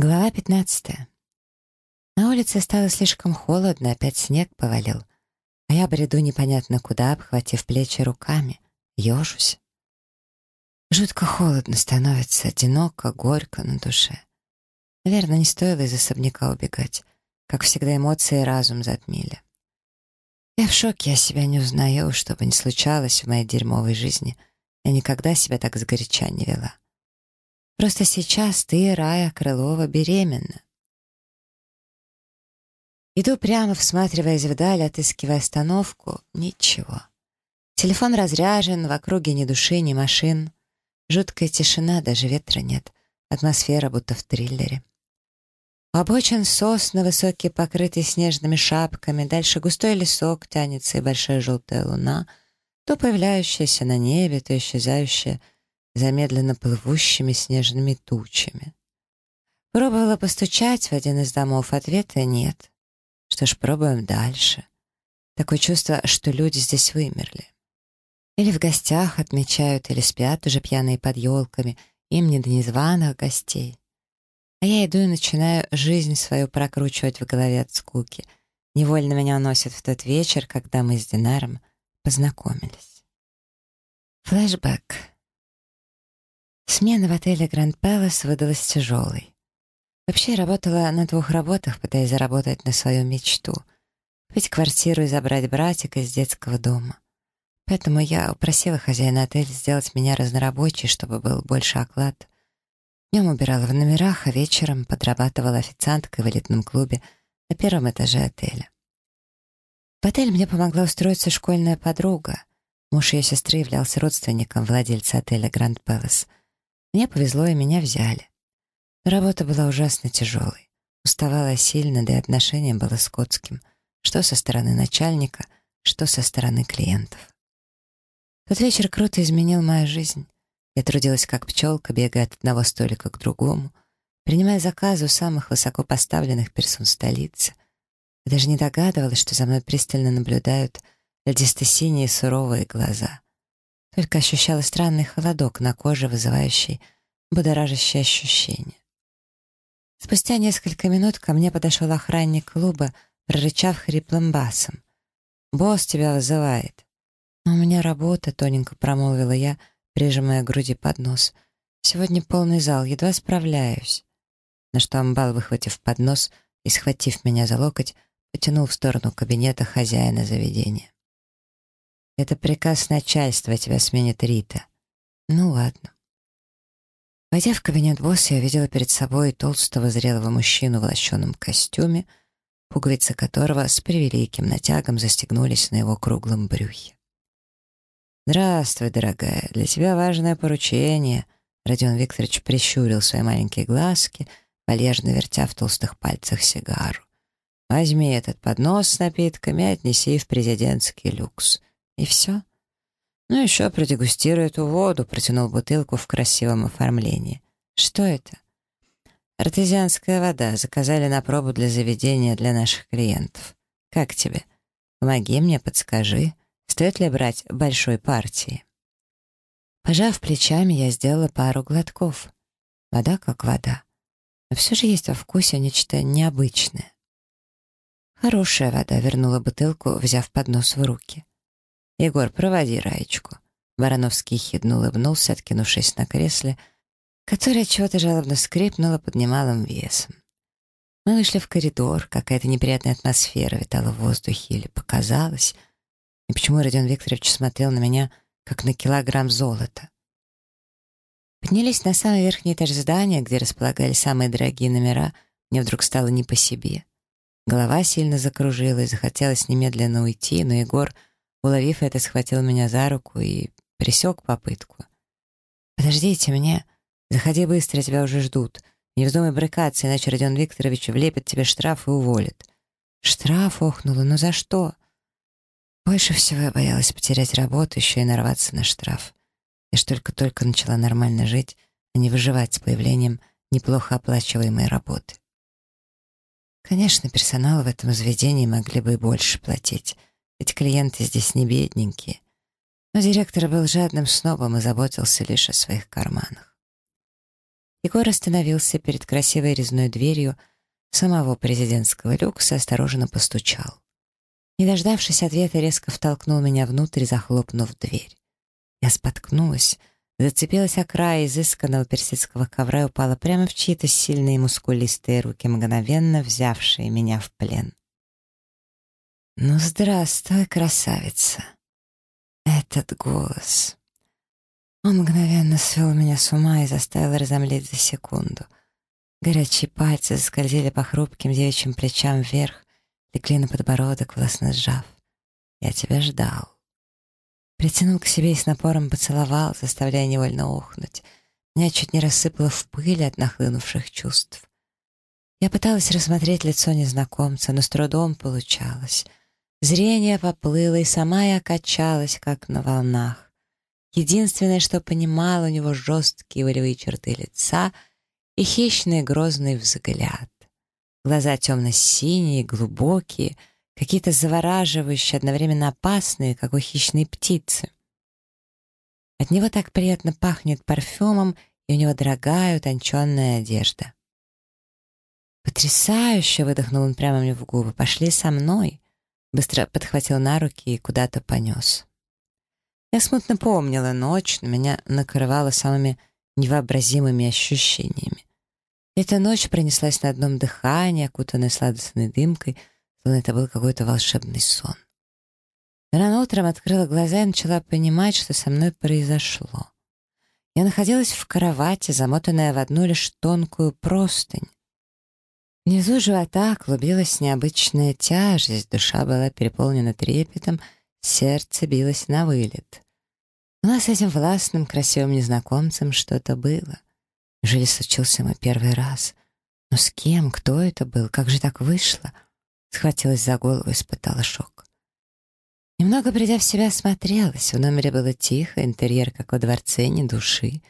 Глава 15. На улице стало слишком холодно, опять снег повалил. А я бреду непонятно куда, обхватив плечи руками. Ёжусь. Жутко холодно становится, одиноко, горько на душе. Наверное, не стоило из особняка убегать. Как всегда, эмоции и разум затмили. Я в шоке, я себя не узнаю, что бы ни случалось в моей дерьмовой жизни. Я никогда себя так сгоряча не вела. Просто сейчас ты, Рая Крылова, беременна. Иду прямо, всматриваясь вдаль, отыскивая остановку. Ничего. Телефон разряжен, в округе ни души, ни машин. Жуткая тишина, даже ветра нет. Атмосфера будто в триллере. Обочин сосны, высокие, покрытые снежными шапками, дальше густой лесок тянется и большая желтая луна, то появляющаяся на небе, то исчезающая — замедленно плывущими снежными тучами. Пробовала постучать в один из домов, ответа нет. Что ж, пробуем дальше. Такое чувство, что люди здесь вымерли. Или в гостях отмечают, или спят уже пьяные под елками, им не до незваных гостей. А я иду и начинаю жизнь свою прокручивать в голове от скуки. Невольно меня уносят в тот вечер, когда мы с Динаром познакомились. Флэшбэк. Смена в отеле Гранд Пэлас выдалась тяжелой. Вообще работала на двух работах, пытаясь заработать на свою мечту. Купить квартиру и забрать братика из детского дома. Поэтому я упросила хозяина отеля сделать меня разнорабочей, чтобы был больше оклад. Днем убирала в номерах, а вечером подрабатывала официанткой в элитном клубе на первом этаже отеля. В отель мне помогла устроиться школьная подруга. Муж ее сестры являлся родственником владельца отеля Гранд Пэлас — мне повезло, и меня взяли. работа была ужасно тяжелой. Уставала сильно, да и отношение было скотским. Что со стороны начальника, что со стороны клиентов. Тот вечер круто изменил мою жизнь. Я трудилась как пчелка, бегая от одного столика к другому, принимая заказы у самых высоко поставленных персон столицы. Я даже не догадывалась, что за мной пристально наблюдают льдисто-синие суровые глаза только ощущала странный холодок на коже, вызывающий будоражащее ощущение. Спустя несколько минут ко мне подошел охранник клуба, прорычав хриплым басом. «Босс тебя вызывает». «Но у меня работа», — тоненько промолвила я, прижимая к груди поднос. «Сегодня полный зал, едва справляюсь». На что амбал, выхватив поднос и схватив меня за локоть, потянул в сторону кабинета хозяина заведения. Это приказ начальства, тебя сменит Рита. Ну ладно. Войдя в кабинет босса, я видела перед собой толстого зрелого мужчину в лощеном костюме, пуговицы которого с превеликим натягом застегнулись на его круглом брюхе. «Здравствуй, дорогая, для тебя важное поручение», Родион Викторович прищурил свои маленькие глазки, вальяжно вертя в толстых пальцах сигару. «Возьми этот поднос с напитками и отнеси в президентский люкс. И все? Ну, еще продегустируй эту воду, протянул бутылку в красивом оформлении. Что это? Артезианская вода. Заказали на пробу для заведения для наших клиентов. Как тебе? Помоги мне, подскажи. Стоит ли брать большой партии? Пожав плечами, я сделала пару глотков. Вода как вода. Но все же есть во вкусе нечто необычное. Хорошая вода, вернула бутылку, взяв поднос в руки. «Егор, проводи Раечку». Барановский хидно улыбнулся, откинувшись на кресле, которое чего-то жалобно скрипнуло под немалым весом. Мы вышли в коридор, какая-то неприятная атмосфера витала в воздухе или показалась. И почему Родион Викторович смотрел на меня, как на килограмм золота? Поднялись на самый верхний этаж здания, где располагались самые дорогие номера, мне вдруг стало не по себе. Голова сильно закружилась, захотелось немедленно уйти, но Егор — Уловив это, схватил меня за руку и присек попытку. «Подождите мне. Заходи быстро, тебя уже ждут. Не вздумай брыкаться, иначе Родион Викторович влепит тебе штраф и уволит». «Штраф?» — охнула. «Ну за что?» Больше всего я боялась потерять работу, еще и нарваться на штраф. Я ж только-только начала нормально жить, а не выживать с появлением неплохо оплачиваемой работы. Конечно, персонал в этом заведении могли бы и больше платить, ведь клиенты здесь не бедненькие. Но директор был жадным снобом и заботился лишь о своих карманах. Егор остановился перед красивой резной дверью самого президентского люкса и осторожно постучал. Не дождавшись ответа, резко втолкнул меня внутрь, захлопнув дверь. Я споткнулась, зацепилась о край изысканного персидского ковра и упала прямо в чьи-то сильные мускулистые руки, мгновенно взявшие меня в плен. «Ну, здравствуй, красавица!» Этот голос. Он мгновенно свел меня с ума и заставил разомлеть за секунду. Горячие пальцы заскользили по хрупким девичьим плечам вверх, легли на подбородок, властно сжав. «Я тебя ждал». Притянул к себе и с напором поцеловал, заставляя невольно охнуть. Меня чуть не рассыпало в пыль от нахлынувших чувств. Я пыталась рассмотреть лицо незнакомца, но с трудом получалось. Зрение поплыло, и сама я качалась, как на волнах. Единственное, что понимала, у него жесткие волевые черты лица и хищный грозный взгляд. Глаза темно-синие, глубокие, какие-то завораживающие, одновременно опасные, как у хищной птицы. От него так приятно пахнет парфюмом, и у него дорогая, утонченная одежда. «Потрясающе!» — выдохнул он прямо мне в губы. «Пошли со мной!» Быстро подхватил на руки и куда-то понес. Я смутно помнила ночь, но меня накрывало самыми невообразимыми ощущениями. Эта ночь пронеслась на одном дыхании, окутанная сладостной дымкой, словно это был какой-то волшебный сон. Рано утром открыла глаза и начала понимать, что со мной произошло. Я находилась в кровати, замотанная в одну лишь тонкую простынь. Внизу живота клубилась необычная тяжесть, душа была переполнена трепетом, сердце билось на вылет. У нас с этим властным, красивым незнакомцем что-то было. Неужели случился мой первый раз? Но с кем? Кто это был? Как же так вышло? Схватилась за голову испытала шок. Немного придя в себя, осмотрелась. В номере было тихо, интерьер, как во дворце, ни души.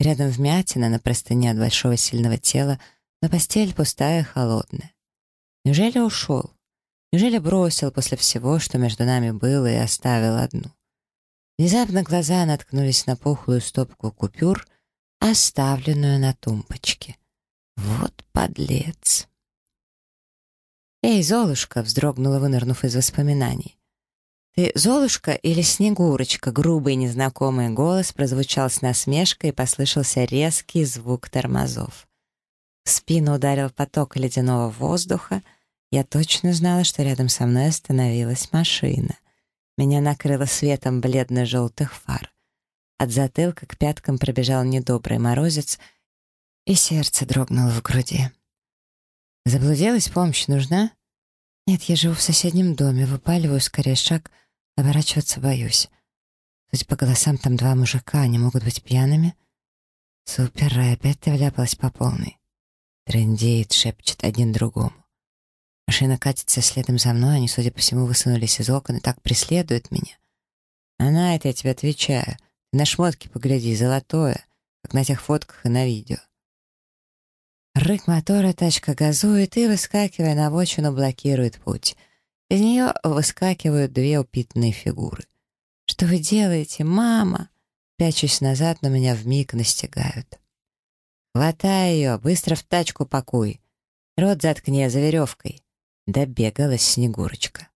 Рядом вмятина на простыне от большого сильного тела — но постель пустая холодная. Неужели ушел? Неужели бросил после всего, что между нами было, и оставил одну? Внезапно глаза наткнулись на пухлую стопку купюр, оставленную на тумбочке. Вот подлец! «Эй, Золушка!» — вздрогнула, вынырнув из воспоминаний. «Ты Золушка или Снегурочка?» Грубый незнакомый голос прозвучал с насмешкой и послышался резкий звук тормозов. В спину ударил поток ледяного воздуха. Я точно знала, что рядом со мной остановилась машина. Меня накрыло светом бледно-желтых фар. От затылка к пяткам пробежал недобрый морозец, и сердце дрогнуло в груди. «Заблудилась? Помощь нужна?» «Нет, я живу в соседнем доме, выпаливаю скорее шаг, оборачиваться боюсь. Судя по голосам, там два мужика, они могут быть пьяными?» «Супер, Рай, опять ты вляпалась по полной». Трендеет, шепчет один другому. Машина катится следом за мной, они, судя по всему, высунулись из окон и так преследуют меня. Она, это я тебе отвечаю. На шмотки погляди, золотое, как на тех фотках и на видео. Рык мотора, тачка газует и, выскакивая на обочину, блокирует путь. Из нее выскакивают две упитанные фигуры. «Что вы делаете, мама?» Пячусь назад, но меня вмиг настигают. «Хватай ее, быстро в тачку пакуй. Рот заткни за веревкой». Добегалась Снегурочка.